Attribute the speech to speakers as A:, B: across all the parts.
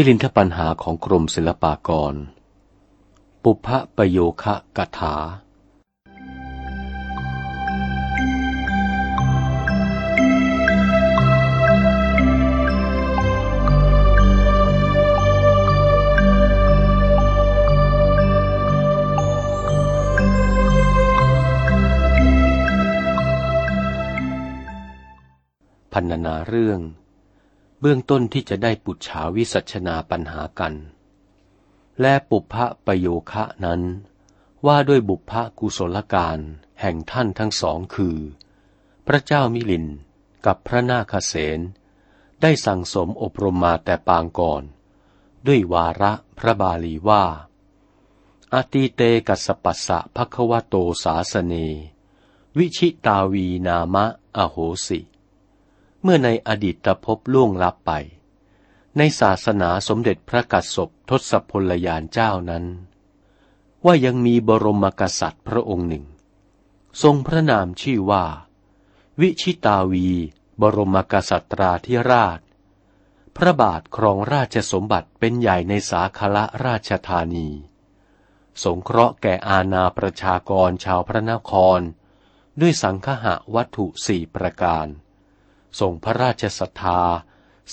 A: มิลินทปัญหาของกรมศิลปากร ปุพพประโยคะกถาพันนาเรื่อง เบื้องต้นที่จะได้ปุจฉาวิสัชนาปัญหากัน และปุพพะประโยคะนั้น ว่าด้วยบุพพกุศลการแห่งท่านทั้งสองคือ พระเจ้ามิลินกับพระนาคเสนได้สั่งสมอบรมมาแต่ปางก่อน ด้วยวาระพระบาลีว่าอาติเตกัสปัสสะภควโตสาสเน วิชิตาวีนามะอโหสิ มื่อในอดีตภพล่วงลับไป ในศาสนาสมเด็จพระกัสสปทศพลยานเจ้านั้น ว่ายังมีบรมกษัตริย์พระองค์หนึ่ง ทรงพระนามชื่อว่า วิชิตาวี บรมกษัตราธิราช พระบาทครองราชสมบัติเป็นใหญ่ในสาคละราชธานี สงเคราะห์แก่อาณาประชากรชาวพระนคร ด้วยสังฆะวัตถุสี่ประการ ทรงพระราชศรัทธา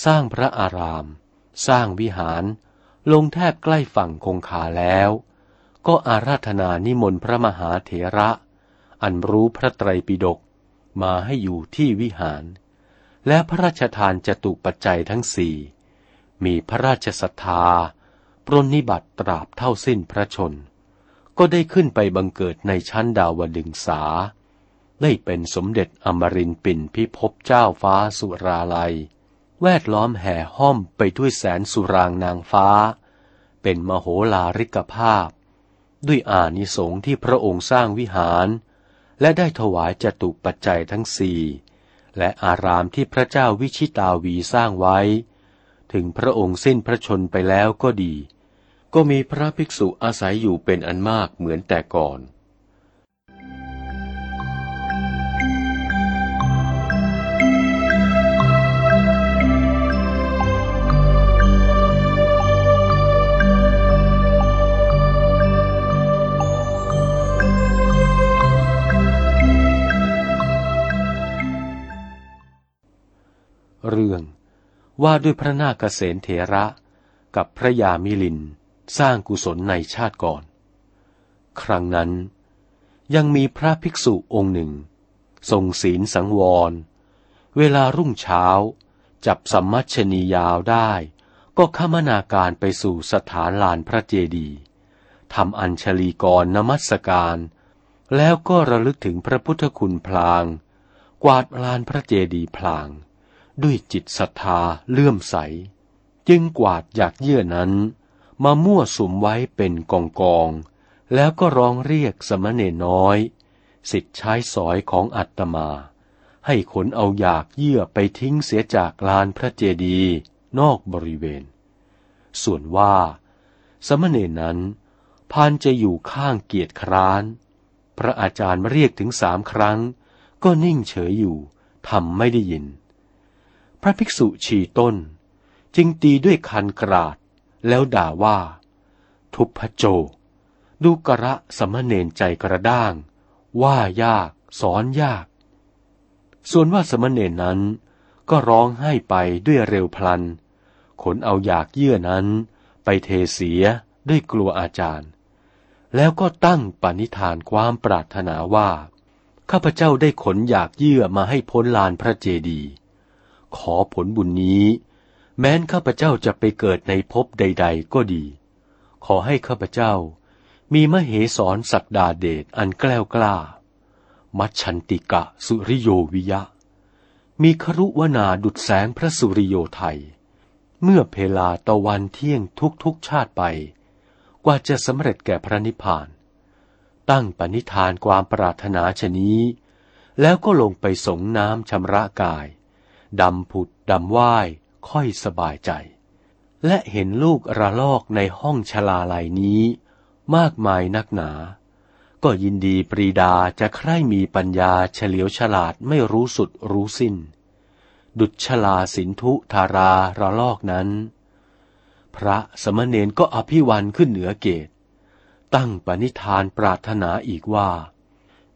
A: สร้างพระอาราม สร้างวิหาร ลงแทบใกล้ฝั่งคงคาแล้ว ก็อาราธนานิมนต์พระมหาเถระ อันรู้พระไตรปิฎกมาให้อยู่ที่วิหาร และพระราชทานจตุปัจจัยทั้งสี่ มีพระราชศรัทธา ปรนนิบัติตราบเท่าสิ้นพระชน ก็ได้ขึ้นไปบังเกิดในชั้นดาวดึงสา ได้เป็นสมเด็จอมรินปินพิภพเจ้าฟ้าสุราลัย แวดล้อมแห่ห้อมไปด้วยแสนสุรางนางฟ้า เป็นมโหลาริกภาพ ด้วยอานิสงส์ที่พระองค์สร้างวิหาร และได้ถวายจตุปัจจัยทั้งสี่และอารามที่พระเจ้าวิชิตาวีสร้างไว้ ถึงพระองค์สิ้นพระชนไปแล้วก็ดี ก็มีพระภิกษุอาศัยอยู่เป็นอันมากเหมือนแต่ก่อน เรื่อง ว่าด้วยพระนาคเษนเถระกับพระยามิลินสร้างกุศลในชาติก่อน ครั้งนั้น ยังมีพระภิกษุองค์หนึ่ง ทรงศีลสังวร เวลารุ่งเช้า จับสัมมัชนียาวได้ ก็ขมนาการไปสู่สถานลานพระเจดีย์ทำอัญชลีกรนมัสการ แล้วก็ระลึกถึงพระพุทธคุณพลาง กวาดลานพระเจดีย์พลาง ด้วยจิตศรัทธาเลื่อมใส จึงกวาดอยากเยื่อนั้น มามั่วสุมไว้เป็นกองกอง แล้วก็ร้องเรียกสมณเณรน้อย สิทธิ์ใช้สอยของอัตมา ให้ขนเอาอยากเยื่อไปทิ้งเสียจากลานพระเจดีย์นอกบริเวณ ส่วนว่า สมณเณรนั้นพานจะอยู่ข้างเกียรติคร้าน พระอาจารย์มาเรียกถึงสามครั้ง ก็นิ่งเฉยอยู่ทำไม่ได้ยิน ระภิกษุฉีต้น จึงตีด้วยคันกราด แล้วด่าว่า ทุพโจ ดูกระสมณเณรใจกระด้าง ว่ายาก สอนยาก ส่วนว่าสมณเณรนั้น ก็ร้องให้ไปด้วยเร็วพลัน ขนเอาอยากเยื่อนั้น ไปเทเสียด้วยกลัวอาจารย์ แล้วก็ตั้งปณิธานความปรารถนาว่า ข้าพเจ้าได้ขนอยากเยื่อมาให้พ้นลานพระเจดีย์ ขอผลบุญนี้ แม้นข้าพเจ้าจะไปเกิดในภพใด ๆ ก็ดี ขอให้ข้าพเจ้า มีมเหสรศักดาเดชอันแกล้วกล้า มัชชันติกะสุริโยวิยะ มีครุวนาดุดแสงพระสุริโยไทย เมื่อเพลาตะวันเที่ยงทุกๆชาติไป กว่าจะสำเร็จแก่พระนิพพาน ตั้งปณิธานความปรารถนาชนี้แล้วก็ลงไปสงน้ำชำระกาย ดำผุดดำว่ายค่อยสบายใจ และเห็นลูกระลอกในห้องชลาลัยนี้ มากมายนักหนา ก็ยินดีปรีดาจะใคร่มีปัญญาเฉลียวฉลาดไม่รู้สุดรู้สิ้น ดุจชลาสินทุธาราระลอกนั้นพพระสมณเณรก็อภิวันขึ้นเหนือเกต ตั้งปณิธานปรารถนาอีกว่า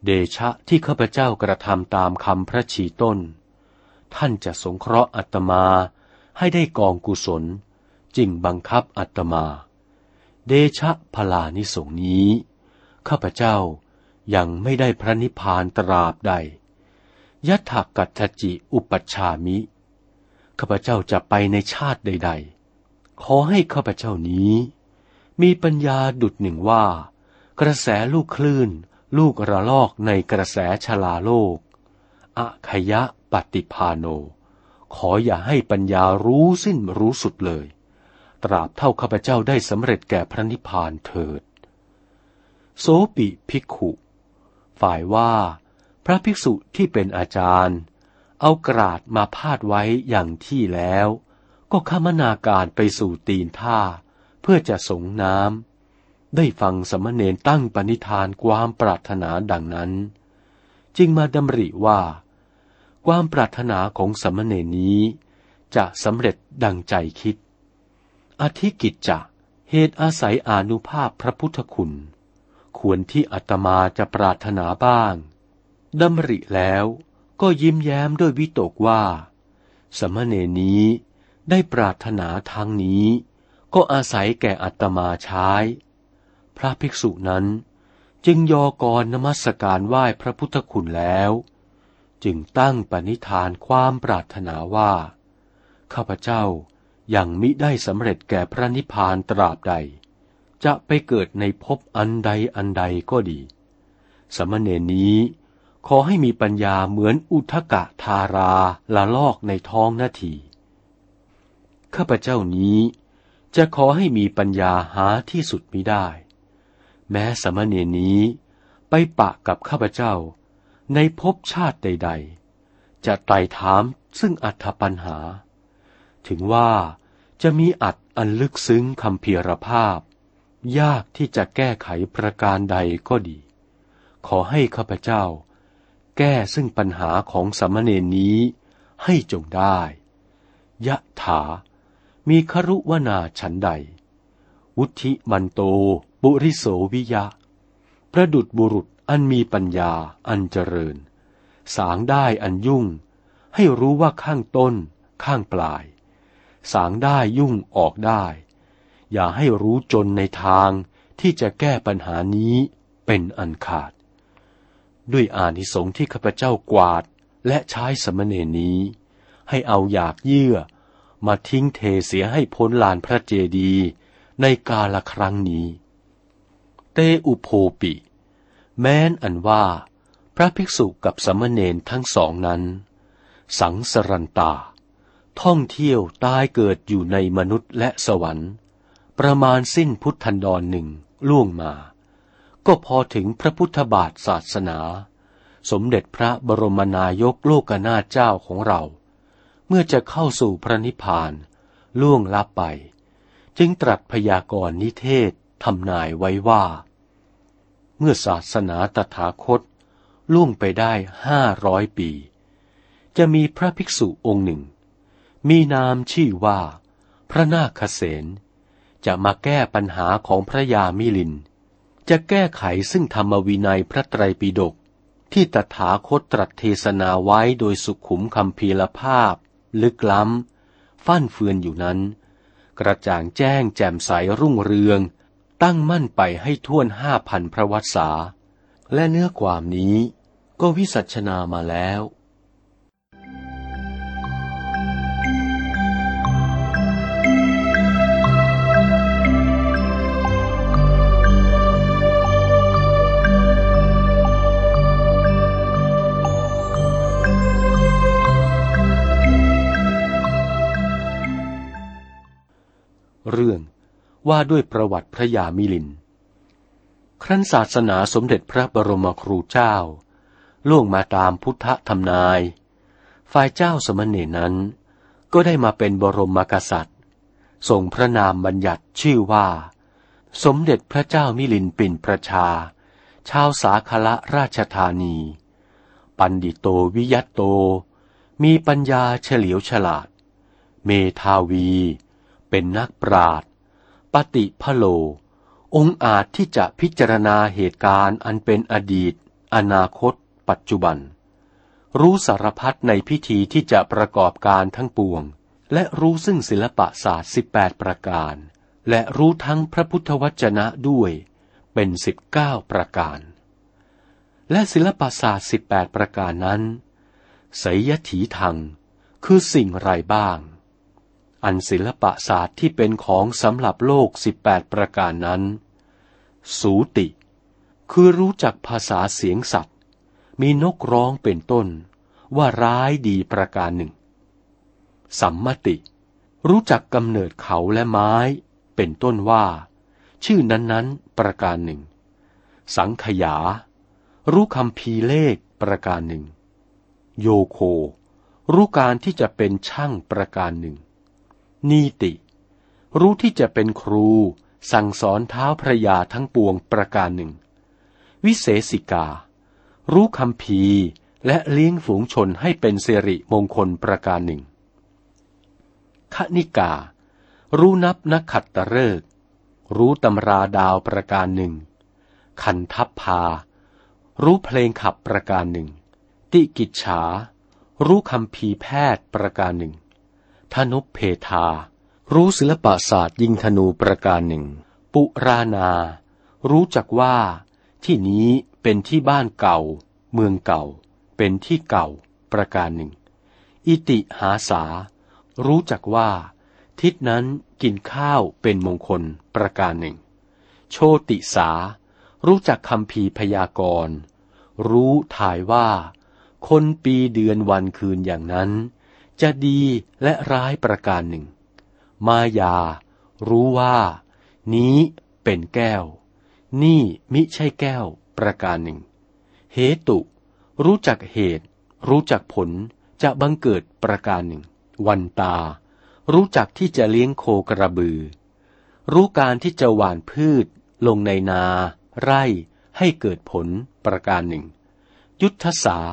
A: เดชะที่ข้าพเจ้ากระทำตามคำพระชีต้น ท่านจะสงเคราะห์อัตมาให้ได้กองกุศล จึงบังคับอัตมา เดชะพลานิสงนี้ ข้าพเจ้ายังไม่ได้พระนิพพานตราบใดยัตถกัตจิอุปัชฌามิ ข้าพเจ้าจะไปในชาติใด ๆ ขอให้ข้าพเจ้านี้ มีปัญญาดุดหนึ่งว่า กระแสลูกคลื่น ลูกระลอกในกระแสชลาโลกอะขยะ ปฏิพาโน ขออย่าให้ปัญญารู้สิ้นรู้สุดเลย ตราบเท่าข้าพเจ้าได้สำเร็จแก่พระนิพพานเถิด โสปิภิกขุ ฝ่ายว่า พระภิกษุที่เป็นอาจารย์ เอากราดมาพาดไว้อย่างที่แล้ว ก็ขมนาการไปสู่ตีนท่า เพื่อจะสงน้ำได้ฟังสมณเณรตั้งปณิธานความปรารถนาดังนั้น จึงมาดำริว่า ความปรารถนาของสมณเณรนี้ จะสำเร็จดังใจคิด อธิกิจจะเหตุอาศัยอนุภาพพระพุทธคุณ ควรที่อาตมาจะปรารถนาบ้างดำริแล้วก็ยิ้มแย้มด้วยวิตกว่า สมณเณรนี้ได้ปรารถนาทางนี้ ก็อาศัยแก่อัตมาใช้ พระภิกษุนั้นจึงยอกรนมัสการไหว้พระพุทธคุณแล้ว จึงตั้งปณิธานความปรารถนาว่า ข้าพเจ้ายังมิได้สำเร็จแก่พระนิพพานตราบใด จะไปเกิดในภพอันใดอันใดก็ดี สมณเณรนี้ขอให้มีปัญญาเหมือนอุทกะทาราละลอกในท้องนาที ข้าพเจ้านี้จะขอให้มีปัญญาหาที่สุดมิได้ แม้สมณเณรนี้ไปปะกับข้าพเจ้า ในภพชาติใด ๆ จะไต่ถามซึ่งอัธปัญหา ถึงว่าจะมีอัดอันลึกซึ้งคำเพียรภาพ ยากที่จะแก้ไขประการใดก็ดี ขอให้ข้าพเจ้า แก้ซึ่งปัญหาของสมณเณรนี้ให้จงได้ ยะถา มีครุวนาฉันใด วุธิมันโต บุริโสวิยะ ประดุดบุรุษ อันมีปัญญาอันเจริญ สางได้อันยุ่ง ให้รู้ว่าข้างต้น ข้างปลาย สางได้ยุ่งออกได้ อย่าให้รู้จนในทางที่จะแก้ปัญหานี้เป็นอันขาด ด้วยอานิสงส์ที่ข้าพเจ้ากวาดและใช้สมณเณรนี้ ให้เอาอยากเยื่อ มาทิ้งเทเสียให้พ้นลานพระเจดีในกาละครั้งนี้ เตอุโพปิ แม้นอันว่า พระภิกษุกับสมณเณรทั้งสองนั้น สังสรันตา ท่องเที่ยวตายเกิดอยู่ในมนุษย์และสวรรค์ ประมาณสิ้นพุทธันดรหนึ่งล่วงมา ก็พอถึงพระพุทธบาทศาสนา สมเด็จพระบรมนายกโลกนาถเจ้าของเรา เมื่อจะเข้าสู่พระนิพพาน ล่วงลับไป จึงตรัสพยากรณ์นิเทศทำนายไว้ว่า เมื่อศาสนาตถาคต ล่วงไปได้ห้าร้อยปี จะมีพระภิกษุองค์หนึ่ง มีนามชื่อว่า พระนาคเษนจะมาแก้ปัญหาของพระยามิลิน จะแก้ไขซึ่งธรรมวินัยพระไตรปิฎกที่ตถาคตตรัสเทศนาไว้โดยสุขุมคำพีลภาพ ลึกล้ำ ฟั่นเฟือนอยู่นั้น กระจ่างแจ้งแจ่มใสรุ่งเรือง ตั้งมั่นไปให้ท่วนห้าพันพระวัษา และเนื้อความนี้ก็วิสัชนามาแล้วเรื่อง ว่าด้วยประวัติพระยามิลิน ครั้นศาสนาสมเด็จพระบรมครูเจ้า ล่วงมาตามพุทธธรรมนาย ฝ่ายเจ้าสมณเณรนั้น ก็ได้มาเป็นบรมกษัตริย์ทรงพระนามบัญญัติชื่อว่า สมเด็จพระเจ้ามิลินปินประชา ชาวสาคละราชธานี ปันดิโตวิยัตโต มีปัญญาเฉลียวฉลาด เมทาวี เป็นนักปราด ปฏิพโล องค์อาจที่จะพิจารณาเหตุการณ์อันเป็นอดีต อนาคต ปัจจุบัน รู้สารพัดในพิธีที่จะประกอบการทั้งปวง และรู้ซึ่งศิลปศาสตร์สิบแปดประการ และรู้ทั้งพระพุทธวจนะด้วย เป็นสิบเก้าประการ และศิลปศาสตร์สิบแปดประการนั้นไสยถีทังคือสิ่งไรบ้าง อันศิลปศาสตร์ที่เป็นของสำหรับโลกสิบแปดประการนั้น สูติ คือรู้จักภาษาเสียงสัตว์ มีนกร้องเป็นต้น ว่าร้ายดีประการหนึ่ง สัมมติ รู้จักกำเนิดเขาและไม้ เป็นต้นว่า ชื่อนั้นๆ ประการหนึ่ง สังขยา รู้คำพีเลขประการหนึ่ง โยโค รู้การที่จะเป็นช่างประการหนึ่ง นีติ รู้ที่จะเป็นครู สั่งสอนเท้าพระยาทั้งปวงประการหนึ่ง วิเศษิกา รู้คำพีและเลี้ยงฝูงชนให้เป็นเสริมงคลประการหนึ่งคณิกา รู้นับนักขัดตะเริกรู้ตำราดาวประการหนึ่ง คันทัพพา รู้เพลงขับประการหนึ่ง ติกิจฉา รู้คำพีแพทย์ประการหนึ่ง ธนุเพทา รู้ศิลปศาสตร์ยิงธนูประการหนึ่ง ปุรานา รู้จักว่า ที่นี้เป็นที่บ้านเก่า เมืองเก่า เป็นที่เก่า ประการหนึ่ง อิติหาสา รู้จักว่า ทิศนั้นกินข้าวเป็นมงคลประการหนึ่ง โชติสา รู้จักคำพีพยากร รู้ถ่ายว่า คนปีเดือนวันคืนอย่างนั้น จะดีและร้ายประการหนึ่ง มายา รู้ว่า นี้เป็นแก้ว นี่มิใช่แก้วประการหนึ่ง เหตุ รู้จักเหตุ รู้จักผลจะบังเกิดประการหนึ่ง วันตา รู้จักที่จะเลี้ยงโคกระบือ รู้การที่จะหว่านพืช ลงในนา ไร่ให้เกิดผลประการหนึ่ง ยุทธศาส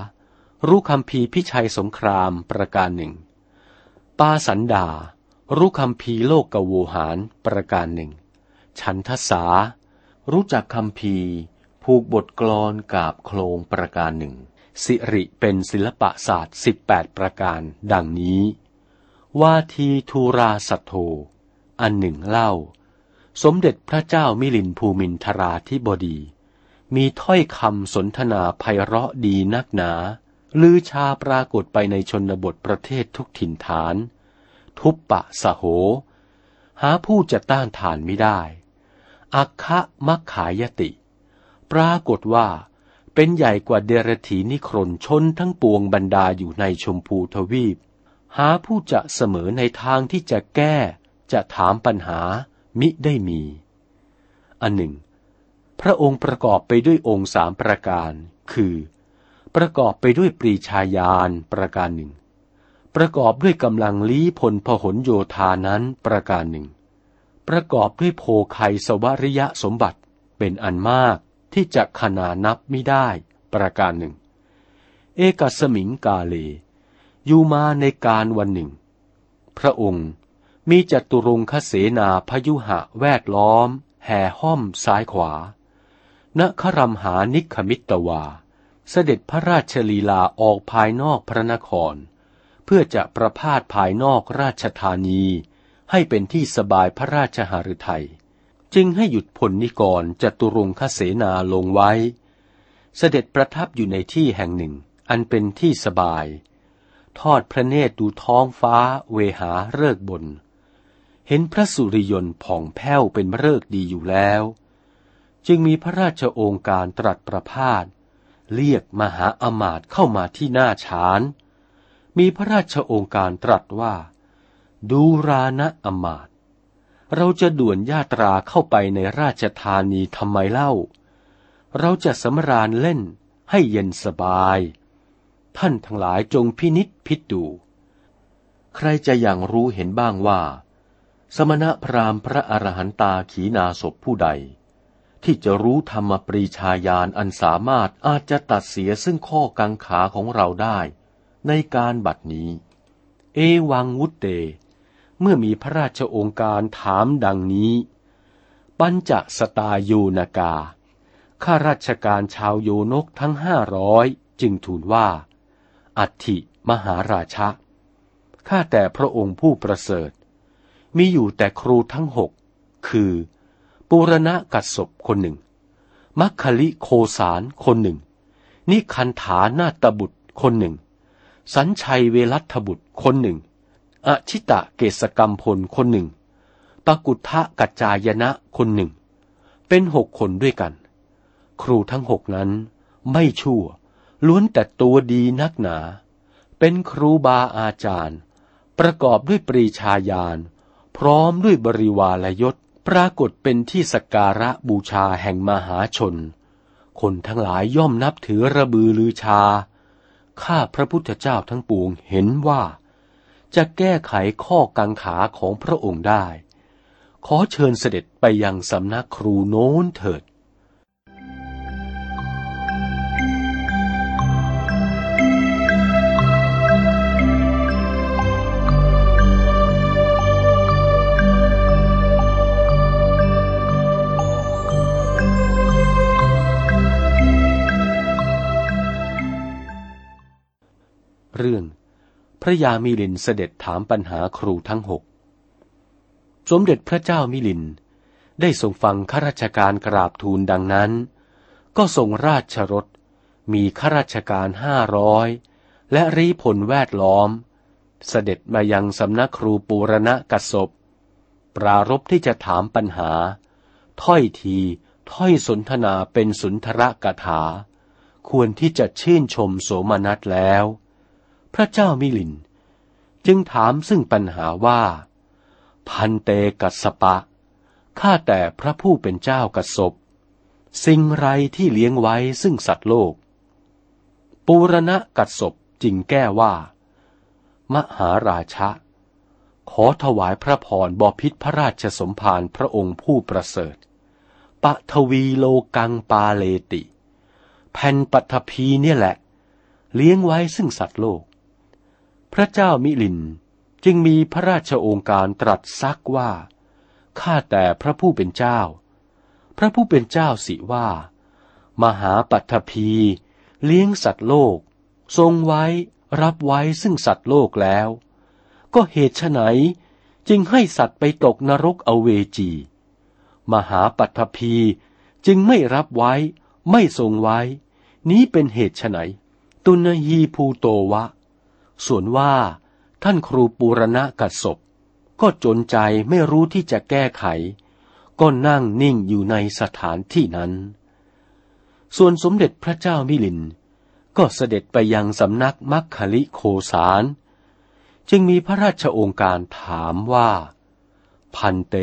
A: รู้คำพีพิชัยสงครามประการหนึ่ง ปาสันดา รู้คำพีโลกกโวหารประการหนึ่ง ฉันทสา รู้จักคำพีผูกบทกลอนกาบโคลงประการหนึ่ง สิริเป็นศิลปศาสตร์สิบแปดประการดังนี้ ว่าทีทูราสัตโธ อันหนึ่งเล่า สมเด็จพระเจ้ามิลินภูมินทราธิบดี มีถ้อยคำสนทนาไพเราะดีนักหนา ลือชาปรากฏไปในชนบทประเทศทุกถิ่นฐาน ทุบปะสะโห หาผู้จะต้านทานไม่ได้ อัคคะมักขายติ ปรากฏว่าเป็นใหญ่กว่าเดรถีนิครนชนทั้งปวงบรรดาอยู่ในชมพูทวีป หาผู้จะเสมอในทางที่จะแก้ จะถามปัญหามิได้มี อันหนึ่ง พระองค์ประกอบไปด้วยองค์สามประการ คือ ประกอบไปด้วยปรีชาญาณประการหนึ่ง ประกอบด้วยกำลังลี้พลพหนโยธานั้นประการหนึ่ง ประกอบด้วยโพไคสวริยะสมบัติเป็นอันมากที่จะขนานับไม่ได้ประการหนึ่ง เอกสมิงกาเล อยู่มาในการวันหนึ่ง พระองค์มีจัตุรงคเสนาพยุหะแวดล้อม แห่ห้อมซ้ายขวาณครัมหานิคมิตวา เสด็จพระราชลีลาออกภายนอกพระนคร เพื่อจะประพาสภายนอกราชธานี ให้เป็นที่สบายพระราชหฤทัยจึงให้หยุดพลนิกรจตุรงคเสนาลงไว้ เสด็จประทับอยู่ในที่แห่งหนึ่งอันเป็นที่สบาย ทอดพระเนตรดูท้องฟ้าเวหาเลิกบน เห็นพระสุริยนต์ผ่องแผ้วเป็นเลิกดีอยู่แล้ว จึงมีพระราชโองการตรัสประพาส เรียกมหาอมาตย์เข้ามาที่หน้าฉาน มีพระราชโอการตรัสว่า ดูรานะอมาตย์เราจะด่วนญาตราเข้าไปในราชธานีทำไมเล่า เราจะสำราญเล่นให้เย็นสบาย ท่านทั้งหลายจงพินิษพิจดู ใครจะอย่างรู้เห็นบ้างว่า สมณะพราหมณ์พระอรหันตาขีนาศพผู้ใด ที่จะรู้ธรรมปรีชาญาณอันสามารถอาจจะตัดเสียซึ่งข้อกังขาของเราได้ ในการบัดนี้ เอวังวุตเต เมื่อมีพระราชองค์การถามดังนี้ ปัญจสตายูนากา ข้าราชการชาวโยนกทั้งห้าร้อยจึงทูลว่า อัฐิมหาราชะ ข้าแต่พระองค์ผู้ประเสริฐ มีอยู่แต่ครูทั้งหก คือ ปุรณะกัดศพคนหนึ่ง มัคคลิโคสารคนหนึ่ง นิคันฐานาตบุตรคนหนึ่ง สัญชัยเวรัตบุตรคนหนึ่ง อชิตะเกษกรรมพลคนหนึ่งปกุทะกัจจายนะคนหนึ่ง เป็นหกคนด้วยกัน ครูทั้งหกนั้นไม่ชั่ว ล้วนแต่ตัวดีนักหนา เป็นครูบาอาจารย์ ประกอบด้วยปรีชาญาณ พร้อมด้วยบริวารยศ ปรากฏเป็นที่สกการะบูชาแห่งมหาชน คนทั้งหลายย่อมนับถือระบือลือชา ข้าพระพุทธเจ้าทั้งปวงเห็นว่า จะแก้ไขข้อกังขาของพระองค์ได้ ขอเชิญเสด็จไปยังสำนักครูโน้นเถิด เรื่อง พระยามิลินเสด็จถามปัญหาครูทั้งหก สมเด็จพระเจ้ามิลินได้ทรงฟังข้าราชการกราบทูลดังนั้น ก็ทรงราชรถมีข้าราชการห้าร้อยและรีพลแวดล้อม เสด็จมายังสำนักครูปูรณะกศพปรารบที่จะถามปัญหา ถ้อยทีถ้อยสนทนาเป็นสุนทรกถา ควรที่จะชื่นชมโสมนัสแล้ว พระเจ้ามิลิน จึงถามซึ่งปัญหาว่า พันเตกัสปะ ข้าแต่พระผู้เป็นเจ้ากัสบสิ่งไรที่เลี้ยงไว้ซึ่งสัตว์โลก ปูรณะกัสบจึงแก้ว่า มหาราชะ ขอถวายพระพรบพิษพระราชสมภารพระองค์ผู้ประเสริฐปะทวีโลกังปาเลติ แผ่นปัทภีเนี่ยแหละ เลี้ยงไว้ซึ่งสัตว์โลก พระเจ้ามิลินจึงมีพระราชโองการตรัสซักว่า ข้าแต่พระผู้เป็นเจ้า พระผู้เป็นเจ้าสิว่า มหาปัทภีเลี้ยงสัตว์โลก ทรงไว้รับไว้ซึ่งสัตว์โลกแล้ว ก็เหตุไฉนจึงให้สัตว์ไปตกนรกอเวจี มหาปัทภีจึงไม่รับไว้ไม่ทรงไว้ นี้เป็นเหตุไฉนตุนฮีภูโตวะ ส่วนว่าท่านครูปูรณะกัดศพ ก็จนใจไม่รู้ที่จะแก้ไข ก็นั่งนิ่งอยู่ในสถานที่นั้น ส่วนสมเด็จพระเจ้ามิลิน ก็เสด็จไปยังสำนักมัคคลิโคสาร จึงมีพระราชโองการถามว่า พันเต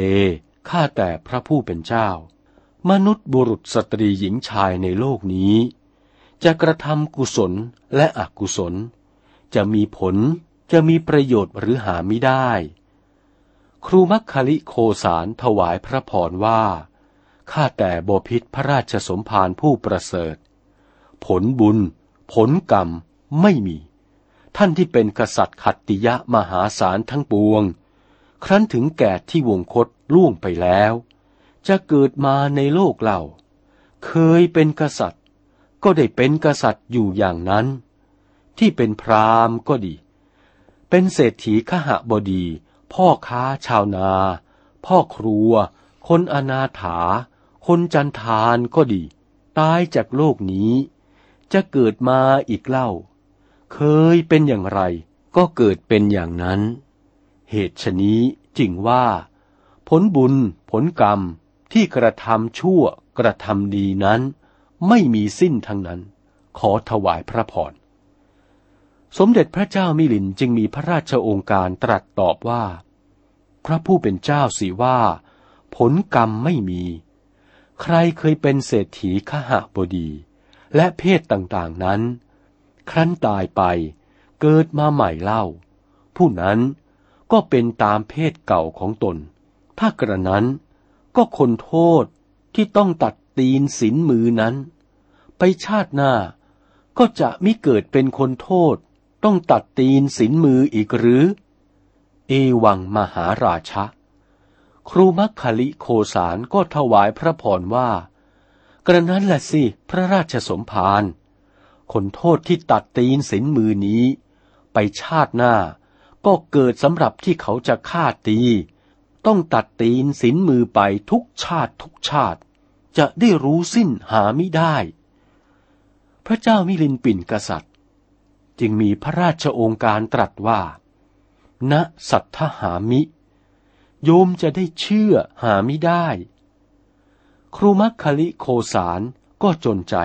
A: ข้าแต่พระผู้เป็นเจ้า มนุษย์บุรุษสตรีหญิงชายในโลกนี้ จะกระทำกุศลและอกุศล จะมีผลจะมีประโยชน์หรือหาไม่ได้ ครูมัคคลิโคสารถวายพระพรว่า ข้าแต่บพิษพระราชสมภารผู้ประเสริฐ ผลบุญ ผลกรรมไม่มี ท่านที่เป็นกษัตริย์ขัตติยะมหาศาลทั้งปวง ครั้นถึงแก่ที่วงคตล่วงไปแล้ว จะเกิดมาในโลกเรา เคยเป็นกษัตริย์ ก็ได้เป็นกษัตริย์อยู่อย่างนั้น ที่เป็นพราหมณ์ก็ดี เป็นเศรษฐีขหบดี พ่อค้าชาวนา พ่อครัว คนอนาถา คนจันทานก็ดี ตายจากโลกนี้ จะเกิดมาอีกเล่า เคยเป็นอย่างไร ก็เกิดเป็นอย่างนั้น เหตุชนี้จึงว่า ผลบุญ ผลกรรมที่กระทำชั่วกระทำดีนั้น ไม่มีสิ้นทั้งนั้น ขอถวายพระพร สมเด็จพระเจ้ามิลินจึงมีพระราชโองการตรัสตอบว่า พระผู้เป็นเจ้าสิว่า ผลกรรมไม่มี ใครเคยเป็นเศรษฐีขหบดี และเพศต่างๆนั้น ครั้นตายไปเกิดมาใหม่เล่า ผู้นั้นก็เป็นตามเพศเก่าของตน ถ้ากระนั้นก็คนโทษที่ต้องตัดตีนสินมือนั้น ไปชาติหน้าก็จะมิเกิดเป็นคนโทษ ต้องตัดตีนสินมืออีกหรือ เอวังมหาราชะ ครูมัคคลิโคสารก็ถวายพระพรว่า กระนั้นแหละสิพระราชสมภารคนโทษที่ตัดตีนสินมือนี้ ไปชาติหน้าก็เกิดสำหรับที่เขาจะฆ่าตี ต้องตัดตีนสินมือไปทุกชาติทุกชาติ จะได้รู้สิ้นหาไม่ได้ พระเจ้ามิลินปินกษัตริย์ จึงมีพระราชโองการตรัสว่า ณสัทธหามิ โยมจะได้เชื่อหาไม่ได้ ครูมัคคลิโคสารก็จนใจ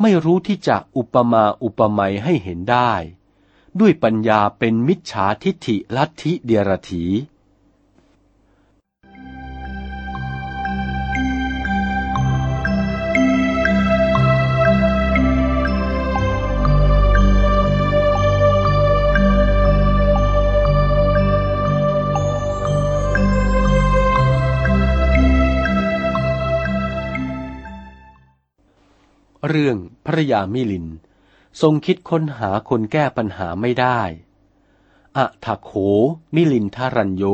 A: ไม่รู้ที่จะอุปมาอุปไมยให้เห็นได้ ด้วยปัญญาเป็นมิจฉาทิฏฐิลัทธิเดียรถี เรื่องพระยามิลิน ทรงคิดค้นหาคนแก้ปัญหาไม่ได้อะทะโขมิลินทารัญโย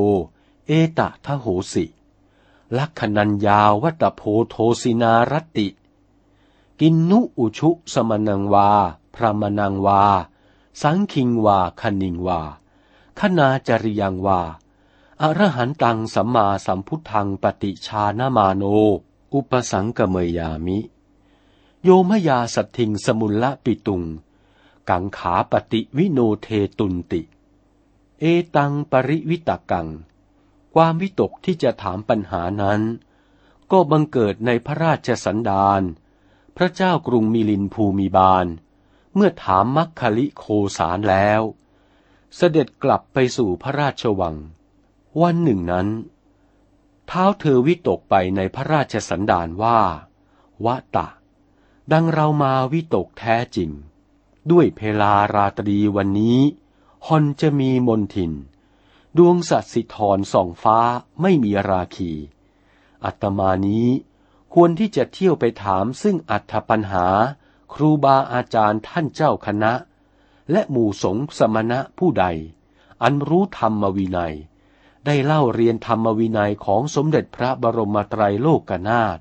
A: เอตะทะโหสิ ลักขณัญญาวัตโพโทสินารติ กินนุอุชุสมนังวา พระมนังวา สังคิงวาคณิงวาคณาจริยังวาอรหันตังสัมมาสัมพุทธังปฏิชานามาโน อุปสังกเมยามิ โยมยาสัตถิงสมุลละปิตุง กังขาปฏิวิโนเทตุนติ เอตังปริวิตกัง ความวิตกที่จะถามปัญหานั้น ก็บังเกิดในพระราชสันดานพระเจ้ากรุงมิลินภูมิบาล เมื่อถามมัคคลิโคสารแล้ว เสด็จกลับไปสู่พระราชวัง วันหนึ่งนั้น เท้าเธอวิตกไปในพระราชสันดานว่า วะตะ ดังเรามาวิตกแท้จริง ด้วยเพลาราตรีวันนี้ฮอนจะมีมนทิน ดวงสัตสิธรส่องฟ้าไม่มีราคี อัตมานี้ควรที่จะเที่ยวไปถามซึ่งอัธปัญหา ครูบาอาจารย์ท่านเจ้าคณะ และหมู่สงสมณะผู้ใด อันรู้ธรรมวินัย ได้เล่าเรียนธรรมวินัยของสมเด็จพระบรมไตรโลกนาถ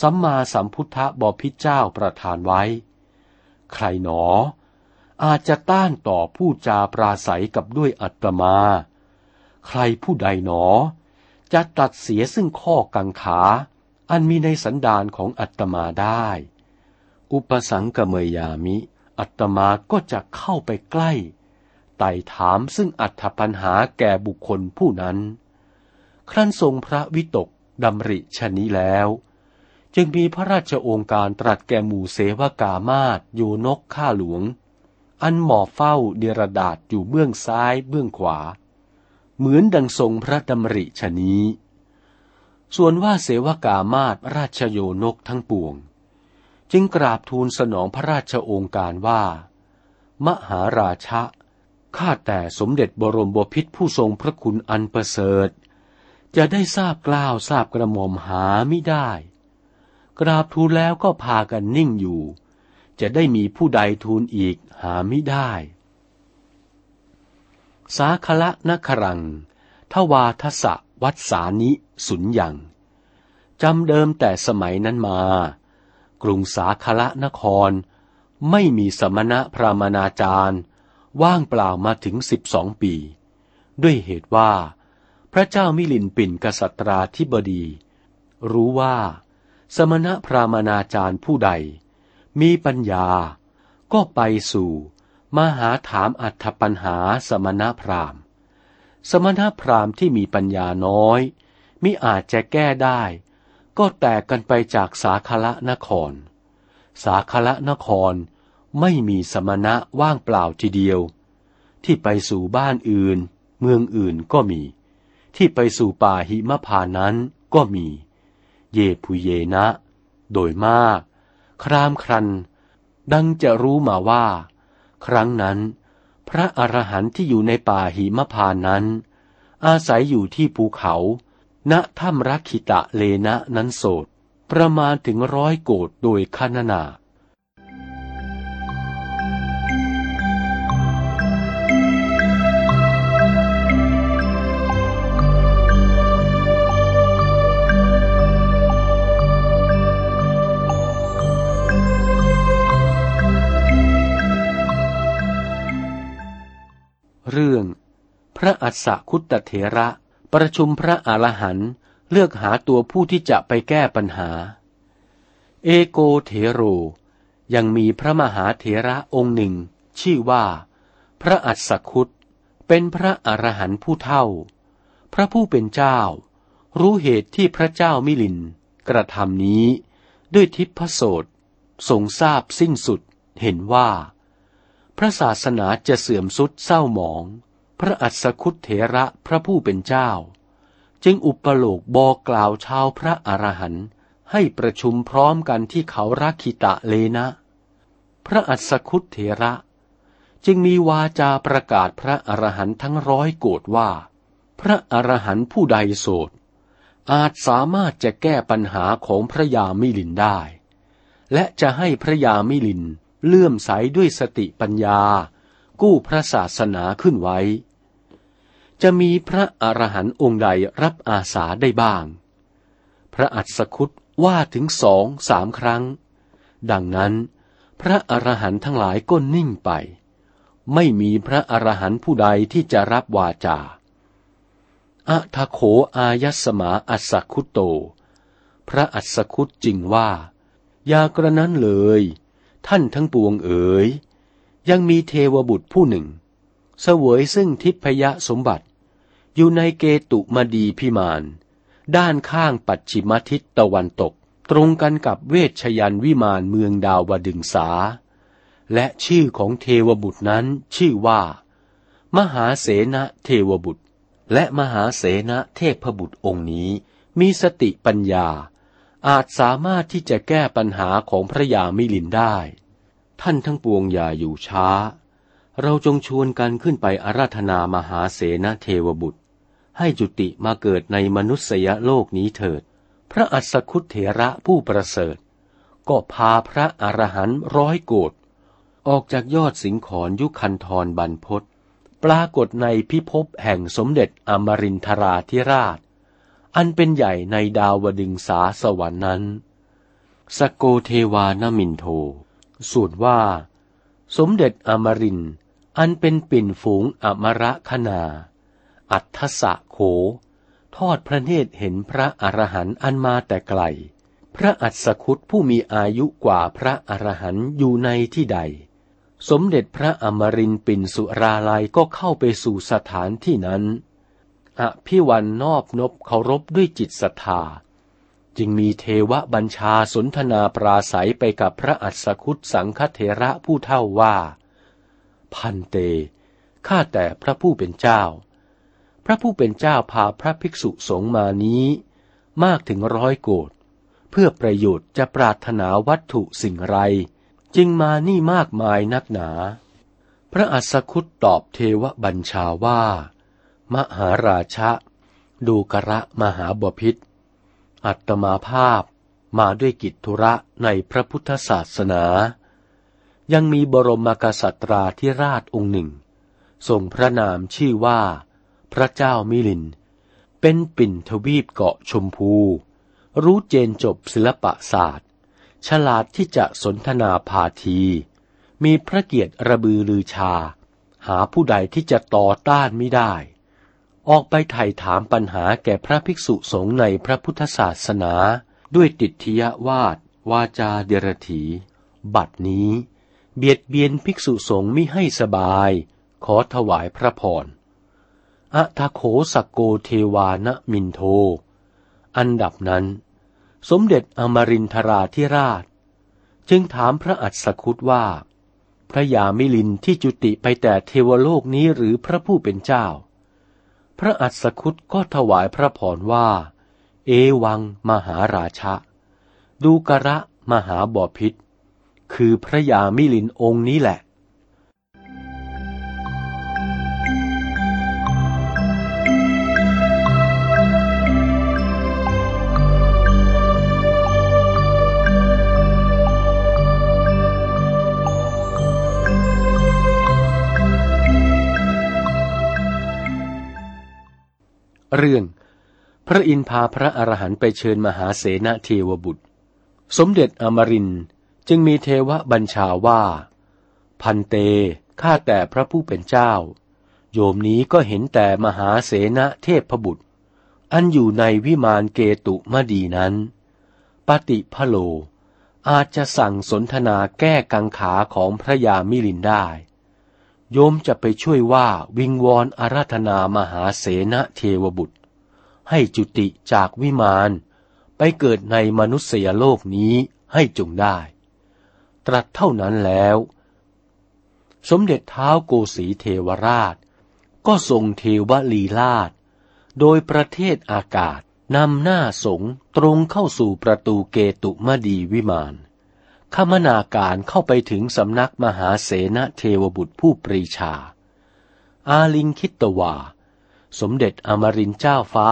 A: สัมมาสัมพุทธบพิเจ้าประทานไว้ ใครหนอ อาจจะต้านต่อผู้จาปราศัยกับด้วยอัตมา ใครผู้ใดหนอ จะตัดเสียซึ่งข้อกังขา อันมีในสันดานของอัตมาได้ อุปสังกเมยามิ อัตมาก็จะเข้าไปใกล้ไต่ถามซึ่งอัตปัญหาแก่บุคคลผู้นั้น ครั้นทรงพระวิตกดำริชนี้แล้ว จึงมีพระราชโองการตรัสแก่หมู่เสวกามาตอยู่นกข้าหลวง อันหมอบเฝ้าเดรดาษอยู่เบื้องซ้ายเบื้องขวา เหมือนดังทรงพระดำริชนี้ ส่วนว่าเสวกามาตราชโยนกทั้งปวง จึงกราบทูลสนองพระราชโองการว่า มหาราชะข้าแต่สมเด็จบรมบพิษผู้ทรงพระคุณอันประเสริฐ จะได้ทราบกล้าวทราบกระหม่อมหาไม่ได้ กราบทูลแล้วก็พากันนิ่งอยู่ จะได้มีผู้ใดทูลอีกหาไม่ได้ สาคละนครัง ทวาทสะวัดสานิสุญยังจำเดิมแต่สมัยนั้นมา กรุงสาคละนคร ไม่มีสมณะพระมนาจารย์ ว่างเปล่ามาถึงสิบสองปี ด้วยเหตุว่า พระเจ้ามิลินปินกษัตราธิบดี รู้ว่า สมณพราหมณาจารย์ผู้ใด มีปัญญา ก็ไปสู่ มหาถามอัธปัญหาสมณพราหมณ์ สมณพราหมณ์ที่มีปัญญาน้อยมิอาจจะแก้ได้ ก็แตกกันไปจากสาคละนคร สาคละนครไม่มีสมณะว่างเปล่าทีเดียว ที่ไปสู่บ้านอื่น เมืองอื่นก็มี ที่ไปสู่ป่าหิมพานั้นก็มี เยปุเยนะ โดยมาก ครามครัน ดังจะรู้มาว่า ครั้งนั้น พระอรหันต์ที่อยู่ในป่าหิมพานนั้น อาศัยอยู่ที่ภูเขา ณถ้ำรักขิตะเลนะนั้นโสด ประมาณถึงร้อยโกดโดยคณนา ระอัสสคุตเถระประชุมพระอรหันต์เลือกหาตัวผู้ที่จะไปแก้ปัญหา เอโกเถโร ยังมีพระมหาเถระองค์หนึ่ง ชื่อว่า พระอัสสคุตเป็นพระอรหันต์ผู้เท่า พระผู้เป็นเจ้า รู้เหตุที่พระเจ้ามิลิน กระทำนี้ด้วยทิพโสตทรงทราบสิ้นสุดเห็นว่า พระศาสนาจะเสื่อมสุดเศร้าหมอง พระอัสคุตเถระพระผู้เป็นเจ้า จึงอุปโลกบอกกล่าวชาวพระอรหันต์ให้ประชุมพร้อมกันที่เขารักขิตะเลนะ พระอัสคุตเถระ จึงมีวาจาประกาศพระอรหันต์ทั้งร้อยโกรธว่า พระอรหันต์ผู้ใดโสด อาจสามารถจะแก้ปัญหาของพระยามิลินได้ และจะให้พระยามิลิน เลื่อมใสด้วยสติปัญญา กู้พระศาสนาขึ้นไว้ จะมีพระอรหันต์องค์ใดรับอาสาได้บ้าง พระอัศคุตว่าถึงสองสามครั้ง ดังนั้น พระอรหันต์ทั้งหลายก็นิ่งไป ไม่มีพระอรหันต์ผู้ใดที่จะรับวาจาอะทะโขอายัสมาอัสคุตโต พระอัสคุตจริงว่าอย่ากระนั้นเลย ท่านทั้งปวงเอ๋ย ยังมีเทวบุตรผู้หนึ่ง เสวยซึ่งทิพยสมบัติ อยู่ในเกตุมดีพิมาน ด้านข้างปัจฉิมทิศตะวันตก ตรงกันกับเวชยันวิมานเมืองดาวดึงสา และชื่อของเทวบุตรนั้นชื่อว่า มหาเสนเทวบุตร และมหาเสนเทพบุตรองค์นี้มีสติปัญญา อาจสามารถที่จะแก้ปัญหาของพระยามิลินได้ ท่านทั้งปวงอย่าอยู่ช้า เราจงชวนกันขึ้นไปอาราธนามหาเสนเทวบุตร ให้จุติมาเกิดในมนุษยโลกนี้เถิด พระอัสคุเถระผู้ประเสริฐ ก็พาพระอรหันต์ร้อยโกดออกจากยอดสิงขรยุคันธรบรรพศปรากฏในพิภพแห่งสมเด็จอมรินทราธิราช อันเป็นใหญ่ในดาวดึงสาสวรรค์นั้น สโกเทวานมินโท สูตรว่า สมเด็จอมริน อันเป็นปิ่นฝูงอมระคณาอัทสะโข ทอดพระเนตรเห็นพระอรหันต์อันมาแต่ไกล พระอัศคุตผู้มีอายุกว่าพระอรหันต์อยู่ในที่ใด สมเด็จพระอมรินปิ่นสุราลัยก็เข้าไปสู่สถานที่นั้น อภิวันนอบนบเคารพด้วยจิตศรัทธา จึงมีเทวบัญชาสนทนาปราศัยไปกับพระอัศคุตสังฆเถระผู้เท่าว่า พันเต ข้าแต่พระผู้เป็นเจ้า พระผู้เป็นเจ้าพาพระภิกษุสงฆ์มานี้ มากถึงร้อยโกดเพื่อประโยชน์จะปรารถนาวัตถุสิ่งไร จึงมานี่มากมายนักหนา พระอัศคุตตอบเทวบัญชาว่า มหาราชะ ดูกระมหาบพิษ อัตมาภาพมาด้วยกิจธุระในพระพุทธศาสนา ยังมีบรมกษัตราธิราชองค์หนึ่ง ทรงพระนามชื่อว่า พระเจ้ามิลิน เป็นปิ่นทวีปเกาะชมพู รู้เจนจบศิลปศาสตร์ ฉลาดที่จะสนทนาพาที มีพระเกียรติระบือลือชา หาผู้ใดที่จะต่อต้านไม่ได้ ออกไปไถ่ถามปัญหาแก่พระภิกษุสงฆ์ในพระพุทธศาสนา ด้วยติทยวาดวาจาเดรถี บัดนี้ เบียดเบียนภิกษุสงฆ์มิให้สบาย ขอถวายพระพรอะทะโขสกโกเทวานมินโท อันดับนั้น สมเด็จอมรินทราธิราช จึงถามพระอัศคุตว่า พระยามิลินที่จุติไปแต่เทวโลกนี้หรือพระผู้เป็นเจ้า พระอัศคุตก็ถวายพระพรว่า เอวังมหาราชะ ดูกระมหาบอพิษ คือพระยามิลินองค์นี้แหละ เรื่อง พระอินทพาพระอรหันต์ไปเชิญมหาเสนาเทวบุตร สมเด็จอมรินจึงมีเทวบัญชาว่า พันเตข้าแต่พระผู้เป็นเจ้า โยมนี้ก็เห็นแต่มหาเสนาเทพบุตร อันอยู่ในวิมานเกตุมดีนั้น ปฏิพโลอาจจะสั่งสนทนาแก้กังขาของพระยามิลินได้ โยมจะไปช่วยว่าวิงวอนอาราธนามหาเสนาเทวบุตร ให้จุติจากวิมานไปเกิดในมนุษยโลกนี้ให้จงได้ ตรัสเท่านั้นแล้ว สมเด็จเท้าโกสีเทวราช ก็ทรงเทวลีลาดโดยประเทศอากาศนำหน้าสงตรงเข้าสู่ประตูเกตุมดีวิมาน ขมนาการเข้าไปถึงสำนักมหาเสนเทวบุตรผู้ปรีชา อาลิงคิตวา สมเด็จอมรินเจ้าฟ้า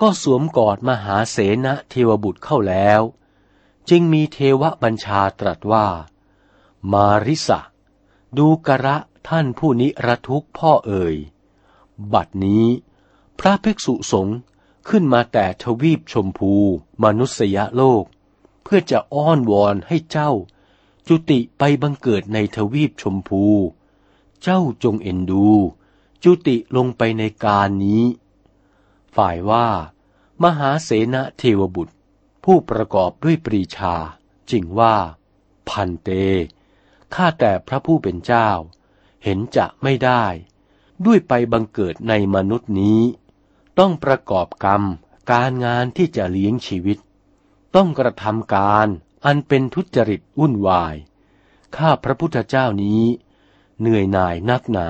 A: ก็สวมกอดมหาเสนเทวบุตรเข้าแล้ว จึงมีเทวบัญชาตรัสว่า มาริสะ ดูกระท่านผู้นิรทุกพ่อเอ่ย บัดนี้ พระภิกษุสงฆ์ขึ้นมาแต่ทวีปชมพู มนุษยโลก เพื่อจะอ้อนวอนให้เจ้า จุติไปบังเกิดในทวีปชมพู เจ้าจงเอ็นดู จุติลงไปในการนี้ ฝ่ายว่า มหาเสนเทวบุตร ผู้ประกอบด้วยปรีชาจึงว่า พันเต ข้าแต่พระผู้เป็นเจ้า เห็นจะไม่ได้ ด้วยไปบังเกิดในมนุษย์นี้ ต้องประกอบกรรมการงานที่จะเลี้ยงชีวิต ต้องกระทำการอันเป็นทุจริตวุ่นวาย ข้าพระพุทธเจ้านี้ เหนื่อยหน่ายนักหนา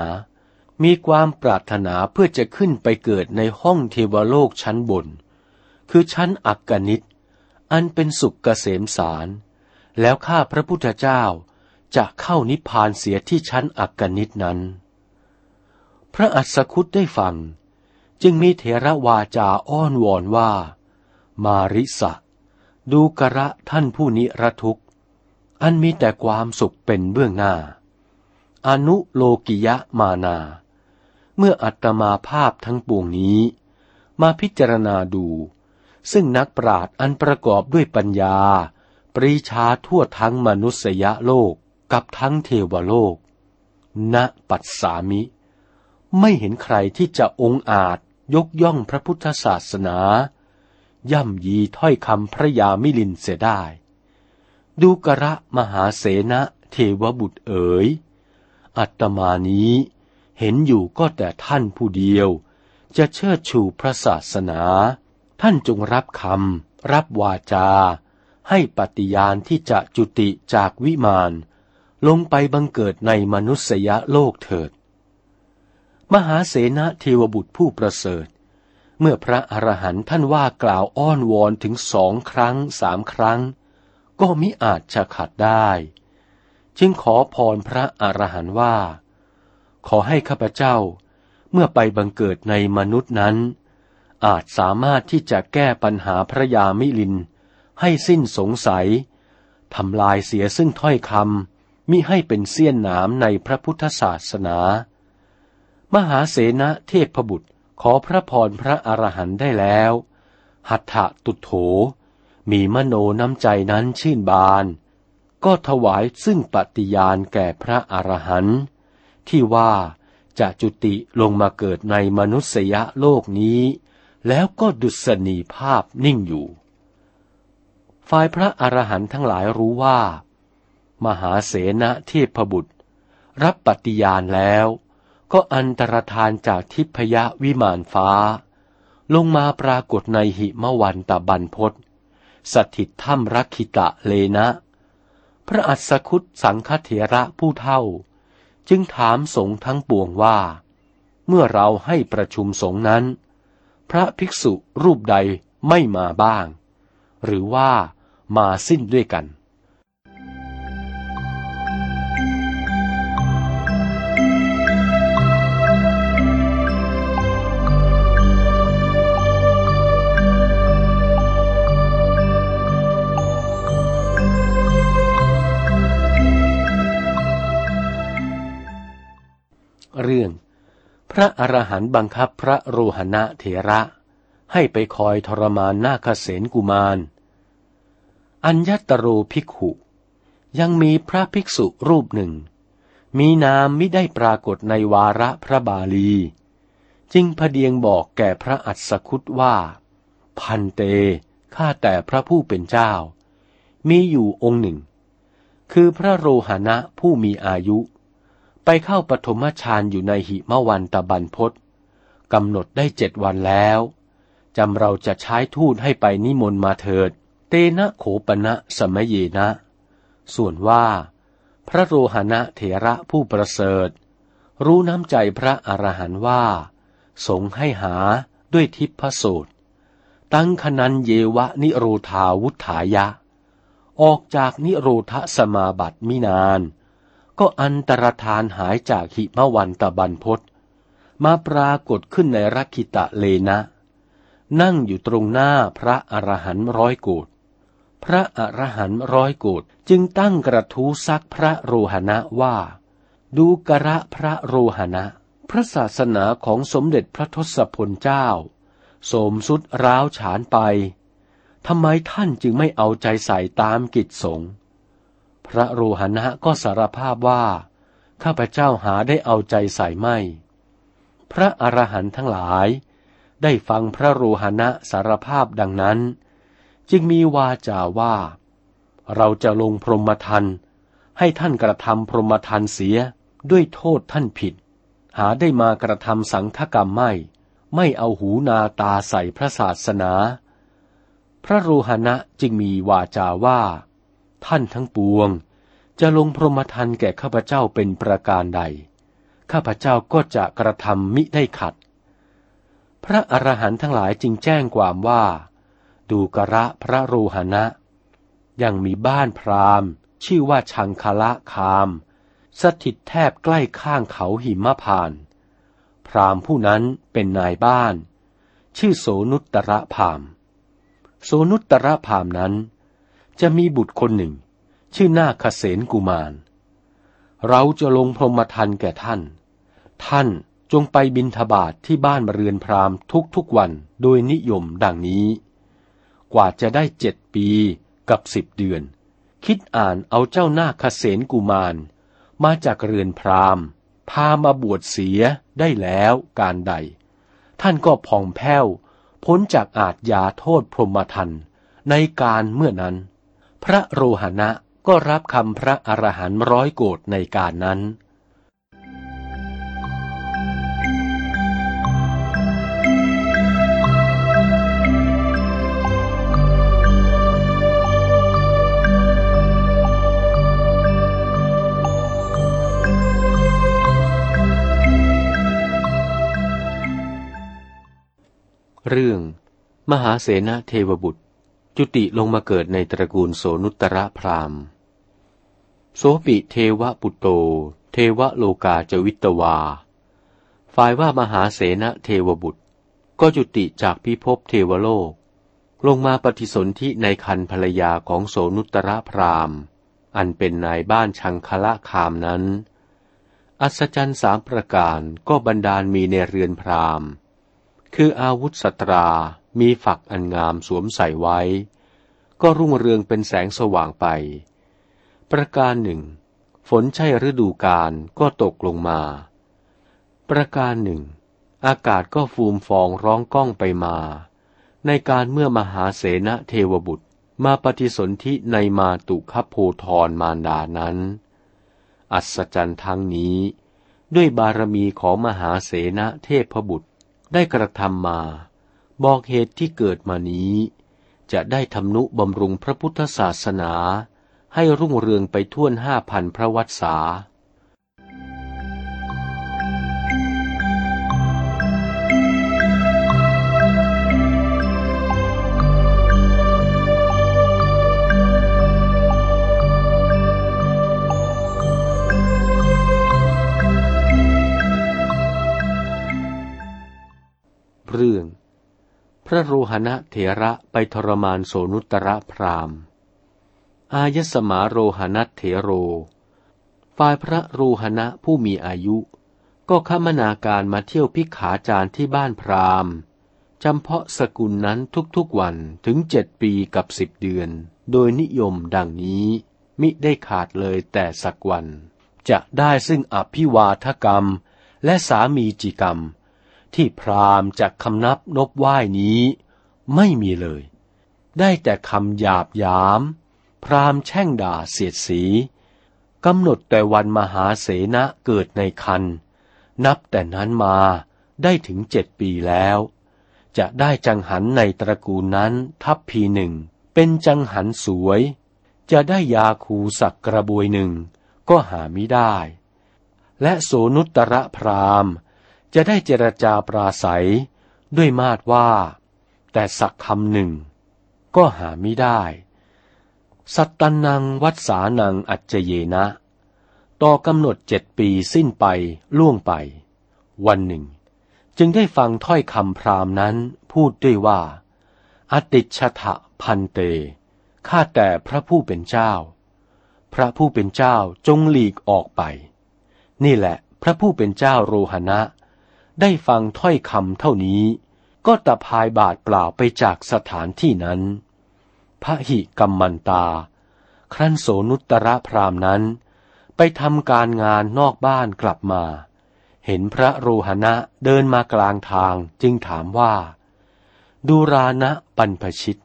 A: มีความปรารถนาเพื่อจะขึ้นไปเกิดในห้องเทวโลกชั้นบน คือชั้นอักกนิตอันเป็นสุขเกษมสาร แล้วข้าพระพุทธเจ้าจะเข้านิพพานเสียที่ชั้นอักกนิตนั้น พระอัศคุตได้ฟัง จึงมีเถระวาจาอ้อนวอนว่า มาริสะ ดูกระท่านผู้นิรทุกข์ อันมีแต่ความสุขเป็นเบื้องหน้า อนุโลกิยะมานา เมื่ออัตมาภาพทั้งปวงนี้ มาพิจารณาดู ซึ่งนักปราชญ์อันประกอบด้วยปัญญา ปรีชาทั่วทั้งมนุษยโลกกับทั้งเทวโลก ณ ปัสสามิ ไม่เห็นใครที่จะองอาจยกย่องพระพุทธศาสนา ย่ำยีถ้อยคำพระยามิลินเสียได้ ดูกระมหาเสนะเทวบุตรเอ๋ย อัตมานี้เห็นอยู่ก็แต่ท่านผู้เดียว จะเชิดชูพระศาสนา ท่านจงรับคำรับวาจา ให้ปฏิญาณที่จะจุติจากวิมาน ลงไปบังเกิดในมนุษยโลกเถิด มหาเสนาเทวบุตรผู้ประเสริฐ เมื่อพระอรหันต์ท่านว่ากล่าวอ้อนวอนถึงสองครั้งสามครั้ง ก็มิอาจจะขัดได้ จึงขอพรพระอรหันต์ว่า ขอให้ข้าพเจ้า เมื่อไปบังเกิดในมนุษย์นั้น อาจสามารถที่จะแก้ปัญหาพระยามิลิน ให้สิ้นสงสัยทำลายเสียซึ่งถ้อยคำมิให้เป็นเสี้ยนหนามในพระพุทธศาสนา มหาเสนะเทพบุตร ขอพระพรพระอรหันต์ได้แล้ว หัตถะตุโถ มีมโนน้ำใจนั้นชื่นบาน ก็ถวายซึ่งปฏิญาณแก่พระอรหันต์ที่ว่าจะจุติลงมาเกิดในมนุษยโลกนี้ แล้วก็ดุษณีภาพนิ่งอยู่ ฝ่ายพระอรหันต์ทั้งหลายรู้ว่า มหาเสนเทพบุตร รับปฏิญาณแล้ว ก็อันตรธานจากทิพยวิมานฟ้า ลงมาปรากฏในหิมวันตะบันพศสถิตถ้ำรักขิตะเลนะ พระอัศคุตสังฆเถระผู้เท่า จึงถามสงฆ์ทั้งปวงว่า เมื่อเราให้ประชุมสงฆ์นั้น พระภิกษุรูปใดไม่มาบ้าง หรือว่ามาสิ้นด้วยกัน พระอรหันต์บังคับพระโรหณะเถระ ให้ไปคอยทรมานนาคเสนกุมาร อัญญตโรภิกขุ ยังมีพระภิกษุรูปหนึ่ง มีนามมิได้ปรากฏในวาระพระบาลี จึงพเดียงบอกแก่พระอัศคุตว่า พันเต ข้าแต่พระผู้เป็นเจ้า มีอยู่องค์หนึ่ง คือพระโรหณะผู้มีอายุ ไปเข้าปฐมฌานอยู่ในหิมวันตะบันพศกำหนดได้เจ็ดวันแล้วจำเราจะใช้ทูตให้ไปนิมนต์มาเถิด เตนะโขปณะสมเยนะ ส่วนว่า พระโรหณะเถระผู้ประเสริฐ รู้น้ำใจพระอรหันต์ว่า สงให้หาด้วยทิพสูตร ตั้งคนันเยวะนิโรธาวุฒายะ ออกจากนิโรธสมาบัติมินาน ก็อันตรธานหายจากหิมวันตะบันพศมาปรากฏขึ้นในรักขิตะเลนะ นั่งอยู่ตรงหน้าพระอรหันต์ร้อยโกดพระอรหันต์ร้อยโกดจึงตั้งกระทู้ซักพระโรหณะว่า ดูกระพระโรหณะ พระศาสนาของสมเด็จพระทศพลเจ้า โสมสุดร้าวฉานไปทำไมท่านจึงไม่เอาใจใส่ตามกิจสงฆ์ พระโรหณะก็สารภาพว่า ข้าพเจ้าหาได้เอาใจใส่ไม่ พระอรหันต์ทั้งหลาย ได้ฟังพระโรหณะสารภาพดังนั้น จึงมีวาจาว่า เราจะลงพรหมทันให้ท่านกระทำพรหมทันเสียด้วยโทษท่านผิด หาได้มากระทำสังฆกรรมไม่ ไม่เอาหูนาตาใส่พระศาสนา พระโรหณะจึงมีวาจาว่า ท่านทั้งปวง จะลงพรหมทันแก่ข้าพเจ้าเป็นประการใด ข้าพเจ้าก็จะกระทำมิได้ขัด พระอรหันต์ทั้งหลายจึงแจ้งความว่า ดูกระพระโรหณะ ยังมีบ้านพราหมณ์ ชื่อว่าชังคละคาม สถิตแทบใกล้ข้างเขาหิมพาน พราหมณ์ผู้นั้นเป็นนายบ้าน ชื่อโสนุตตระพามโสนุตตระพามนั้น จะมีบุตรคนหนึ่ง ชื่อนาคเสนกุมาร เราจะลงพรหมทันแก่ท่าน ท่านจงไปบินทบาทที่บ้านเรือนพราหมณ์ทุกๆวันโดยนิยมดังนี้ กว่าจะได้เจ็ดปีกับสิบเดือน คิดอ่านเอาเจ้านาคเสนกุมารมาจากเรือนพราหมณ์ พามาบวชเสียได้แล้วการใด ท่านก็ผ่องแผ้ว พ้นจากอาจยาโทษพรหมทันในการเมื่อนั้น พระโรหณะก็รับคำพระอรหันต์ร้อยโกรธในการนั้น เรื่อง มหาเสนาเทวบุตร จุติลงมาเกิดในตระกูลโสนุตระพรามโสปิเทวปุตโต เทวโลกาจวิตวา ฝ่ายว่ามหาเสนาเทวบุตร ก็จุติจากพิภพเทวโลก ลงมาปฏิสนธิในคันภรรยาของโสนุตระพรามอันเป็นนายบ้านชังคละคามนั้น อัศจรรย์สามประการก็บรรดาลมีในเรือนพรามคืออาวุธสตรา มีฝักอันงามสวมใส่ไว้ ก็รุ่งเรืองเป็นแสงสว่างไป ประการหนึ่ง ฝนใช่ฤดูกาลก็ตกลงมา ประการหนึ่ง อากาศก็ฟูมฟองร้องก้องไปมา ในการเมื่อมหาเสนเทวบุตรมาปฏิสนธิในมาตุคโพธรมารดานั้น อัศจรรย์ทั้งนี้ ด้วยบารมีของมหาเสนเทพบุตรได้กระทำมา บอกเหตุที่เกิดมานี้ จะได้ทำนุบำรุงพระพุทธศาสนา ให้รุ่งเรืองไปทั่วห้าพันพระวัตษาเรื่อง พระโรหณะเถระไปทรมานโสนุตระพรามอายสมาโรหณะเถโร ฝ่ายพระโรหณะผู้มีอายุ ก็ขมนาการมาเที่ยวพิกขาจารที่บ้านพรามจำเพาะสกุลนั้นทุกๆวันถึงเจ็ดปีกับสิบเดือน โดยนิยมดังนี้ มิได้ขาดเลยแต่สักวัน จะได้ซึ่งอภิวาทกรรม และสามีจิกรรม ที่พราหมณ์จากคำนับนบไหว้นี้ ไม่มีเลย ได้แต่คำหยาบยาม พราหมณ์แช่งด่าเสียดสีกำหนดแต่วันมหาเสนะเกิดในคัน นับแต่นั้นมาได้ถึงเจ็ดปีแล้ว จะได้จังหันในตระกูลนั้นทัพพีหนึ่ง เป็นจังหันสวย จะได้ยาคูสักกระบวยหนึ่ง ก็หาไม่ได้ และโสนุตระพราม จะได้เจรจาปราศัยด้วยมาดว่า แต่สักคำหนึ่ง ก็หาไม่ได้ สัตตนนังวัดสานังอัจเจเยนะ ต่อกำหนดเจ็ดปีสิ้นไปล่วงไป วันหนึ่ง จึงได้ฟังถ้อยคำพรามนั้นพูดด้วยว่า อติชะทะพันเต ข้าแต่พระผู้เป็นเจ้า พระผู้เป็นเจ้าจงหลีกออกไป นี่แหละพระผู้เป็นเจ้าโรหณะ ได้ฟังถ้อยคำเท่านี้ ก็ตะพายบาดเปล่าไปจากสถานที่นั้น พระหิกัมมันตา ครั้นโสนุตระพรามนั้น ไปทำการงานนอกบ้านกลับมา เห็นพระโรหณะเดินมากลางทางจึงถามว่า ดูรานะปันพชิต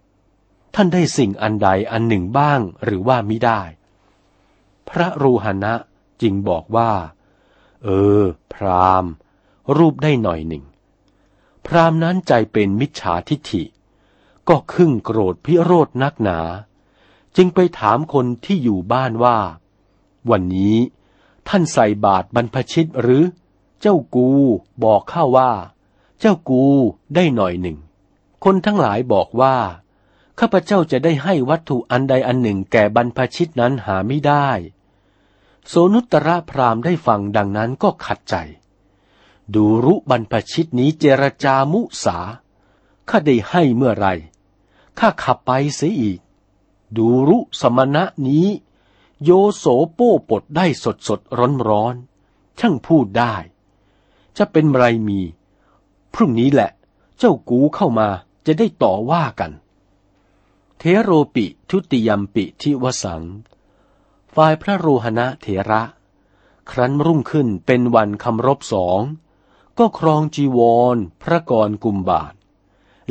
A: ท่านได้สิ่งอันใดอันหนึ่งบ้างหรือว่ามิได้ พระโรหณะจึงบอกว่า เออ พรามณ รูปได้หน่อยหนึ่ง พรามนั้นใจเป็นมิจฉาทิฐิ ก็ครึ่งโกรธพิโรธนักหนา จึงไปถามคนที่อยู่บ้านว่า วันนี้ท่านใส่บาตรบรรพชิตหรือ เจ้ากูบอกข้าว่า เจ้ากูได้หน่อยหนึ่ง คนทั้งหลายบอกว่าข้าพเจ้าจะได้ให้วัตถุอันใดอันหนึ่งแก่บรรพชิตนั้นหาไม่ได้ โสนุตระพรามได้ฟังดังนั้นก็ขัดใจ ดูรุบรรพชิตนี้เจรจามุสา ข้าได้ให้เมื่อไร ข้าขับไปเสียอีก ดูรุสมณะนี้ โยโสโป้ปดได้สดสดร้อนร้อนช่างพูดได้ จะเป็นไรมี พรุ่งนี้แหละ เจ้ากูเข้ามาจะได้ต่อว่ากัน เทโรปิทุติยมปิทิวสัง ฝ่ายพระโรหณะเถระ ครั้นรุ่งขึ้นเป็นวันคำรบสอง ก็ครองจีวร พระกรกุมบาท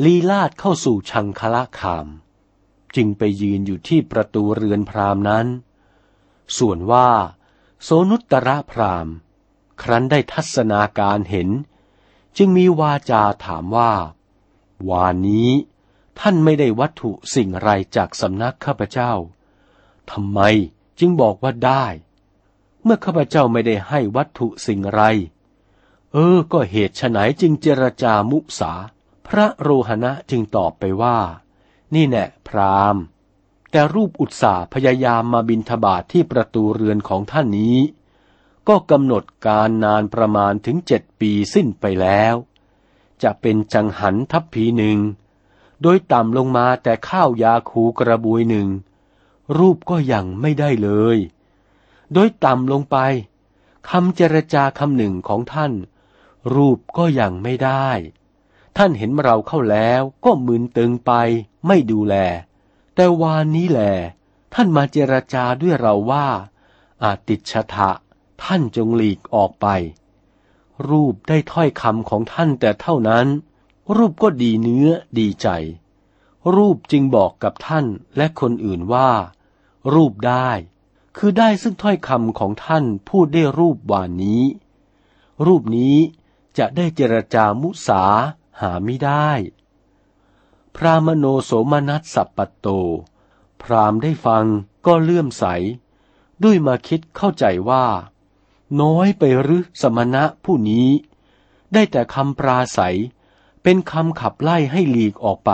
A: ลีลาดเข้าสู่ชังคละคาม จึงไปยืนอยู่ที่ประตูเรือนพรามนั้น ส่วนว่า โสนุตระพรามครั้นได้ทัศนาการเห็น จึงมีวาจาถามว่า วานนี้ท่านไม่ได้วัตถุสิ่งไรจากสำนักข้าพเจ้าทำไมจึงบอกว่าได้ เมื่อข้าพเจ้าไม่ได้ให้วัตถุสิ่งไร เออ ก็เหตุไฉนจึงเจรจามุสา พระโรหณะจึงตอบไปว่า นี่แน่พรามแต่รูปอุตสาพยายามมาบินทบาทที่ประตูเรือนของท่านนี้ ก็กำหนดการนานประมาณถึงเจ็ดปีสิ้นไปแล้ว จะเป็นจังหันทัพพีหนึ่ง โดยต่ำลงมาแต่ข้าวยาคูกระบุยหนึ่ง รูปก็ยังไม่ได้เลย โดยต่ำลงไปคำเจรจาคำหนึ่งของท่าน รูปก็ยังไม่ได้ ท่านเห็นเราเข้าแล้วก็มึนตึงไปไม่ดูแล แต่วานนี้แหลท่านมาเจรจาด้วยเราว่า อาติชทะท่านจงหลีกออกไป รูปได้ถ้อยคำของท่านแต่เท่านั้น รูปก็ดีเนื้อดีใจ รูปจึงบอกกับท่านและคนอื่นว่า รูปได้ คือได้ซึ่งถ้อยคำของท่านพูดได้รูปวานนี้ รูปนี้ จะได้เจรจามุสาหาไม่ได้ พรามโนโสมนัสสัปปโต พรามได้ฟังก็เลื่อมใส ด้วยมาคิดเข้าใจว่า น้อยไปหรือสมณะผู้นี้ ได้แต่คำปราศัย เป็นคำขับไล่ให้หลีกออกไป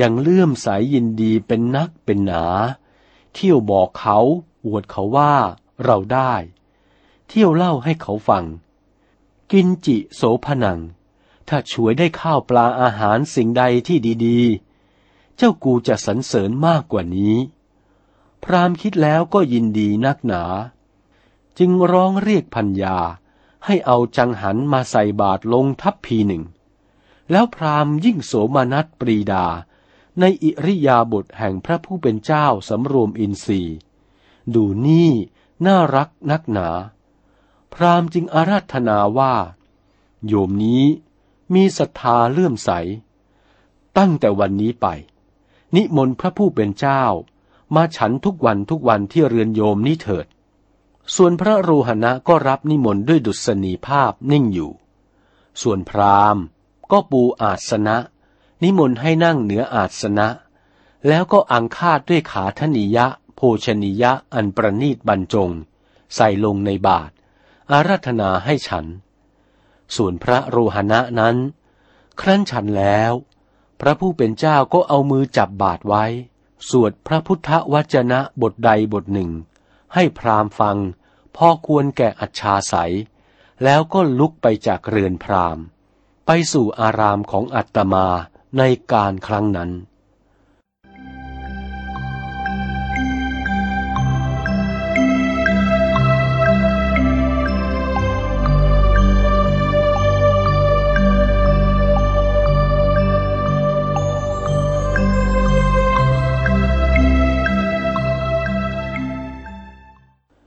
A: ยังเลื่อมใสยยินดีเป็นนักเป็นหนา เที่ยวบอกเขาอวดเขาว่าเราได้ เที่ยวเล่าให้เขาฟัง กินจิโสผนัง ถ้าช่วยได้ข้าวปลาอาหารสิ่งใดที่ดีๆ เจ้ากูจะสรรเสริญมากกว่านี้ พรามคิดแล้วก็ยินดีนักหนา จึงร้องเรียกพัญญาให้เอาจังหันมาใส่บาทลงทัพพีหนึ่ง แล้วพรามยิ่งโสมนัสปรีดา ในอิริยาบถแห่งพระผู้เป็นเจ้าสำรวมอินทรีย์ ดูนี่น่ารักนักหนา พราหมณ์จึงอาราธนาว่า โยมนี้มีศรัทธาเลื่อมใส ตั้งแต่วันนี้ไป นิมนต์พระผู้เป็นเจ้า มาฉันทุกวันทุกวันที่เรือนโยมนี้เถิด ส่วนพระโรหณะก็รับนิมนต์ด้วยดุษณีภาพนิ่งอยู่ ส่วนพราหมณ์ก็ปูอาสนะ นิมนต์ให้นั่งเหนืออาสนะ แล้วก็อังคาดด้วยขาธนิยะ โภชนิยะอันประนีตบรรจง ใส่ลงในบาท อาราธนาให้ฉัน ส่วนพระโรหณะนั้น ครั้นฉันแล้ว พระผู้เป็นเจ้าก็เอามือจับบาทไว้ สวดพระพุทธวจนะบทใดบทหนึ่ง ให้พราหมณ์ฟังพอควรแก่อัจฉาสัย แล้วก็ลุกไปจากเรือนพราหมณ์ ไปสู่อารามของอัตมาในการครั้งนั้น